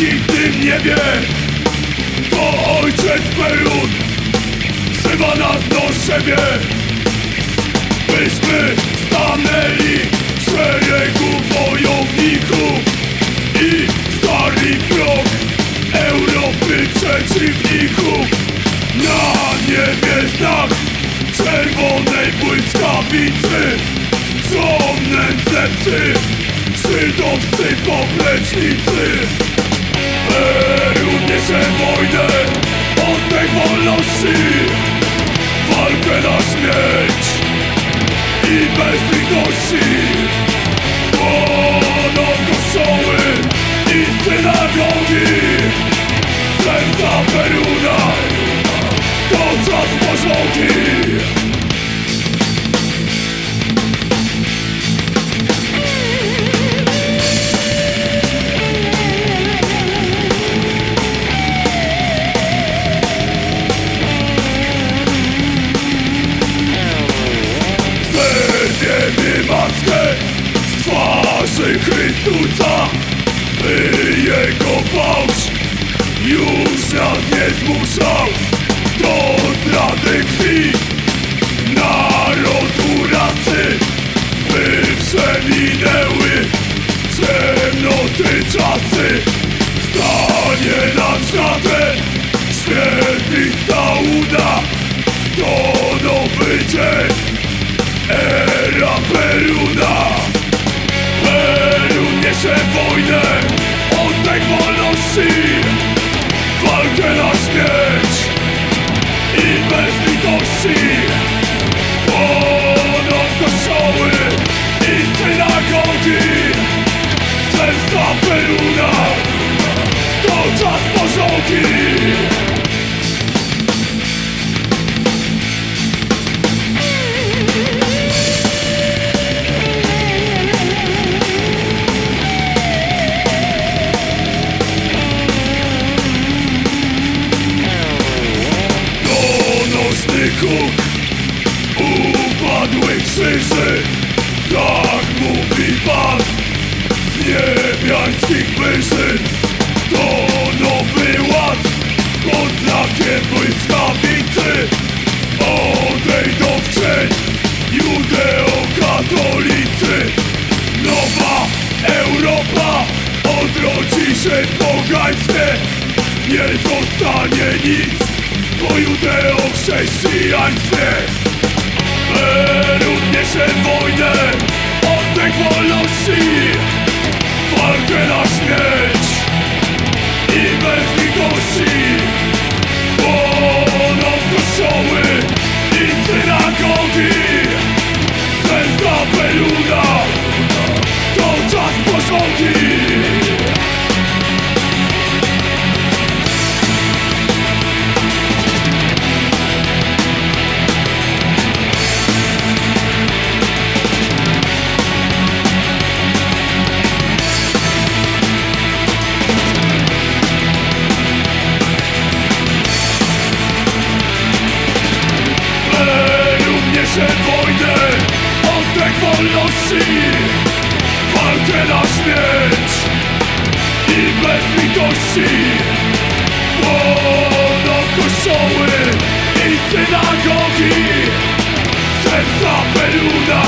niebie To ojciec Perun Wzywa nas do siebie Byśmy stanęli w szeregu wojowników I stali krok Europy przeciwników Na niebie znak czerwonej błyskawicy Są nędznicy Żydowscy poplecznicy Niesie wojnę Oddaj wolności. Walkę na śmierć I bez litości Zerwiemy maskę z twarzy Chrystusa By Jego fałsz już nas nie zmuszał Do zdrady krwi. Narodu rasy By przeminęły ciemnoty czasy. Stanie nad światem świetlista uda To nowy dzień Era Peruna Huk Upadłych krzyży Tak mówi Pan. Z niebiańskich wyżyn To nowy ład. Pod znakiem błyskawicy Odejdą w cień Judeo-katolicy. Nowa Europa Odrodzi się w pogaństwie Nie zostanie nic po judeo-chrześcijaństwie Perun niesie wojnę Oddech wolności wolności Walkę na śmierć I bez litości Płoną kościoły I synagogi Serca Peruna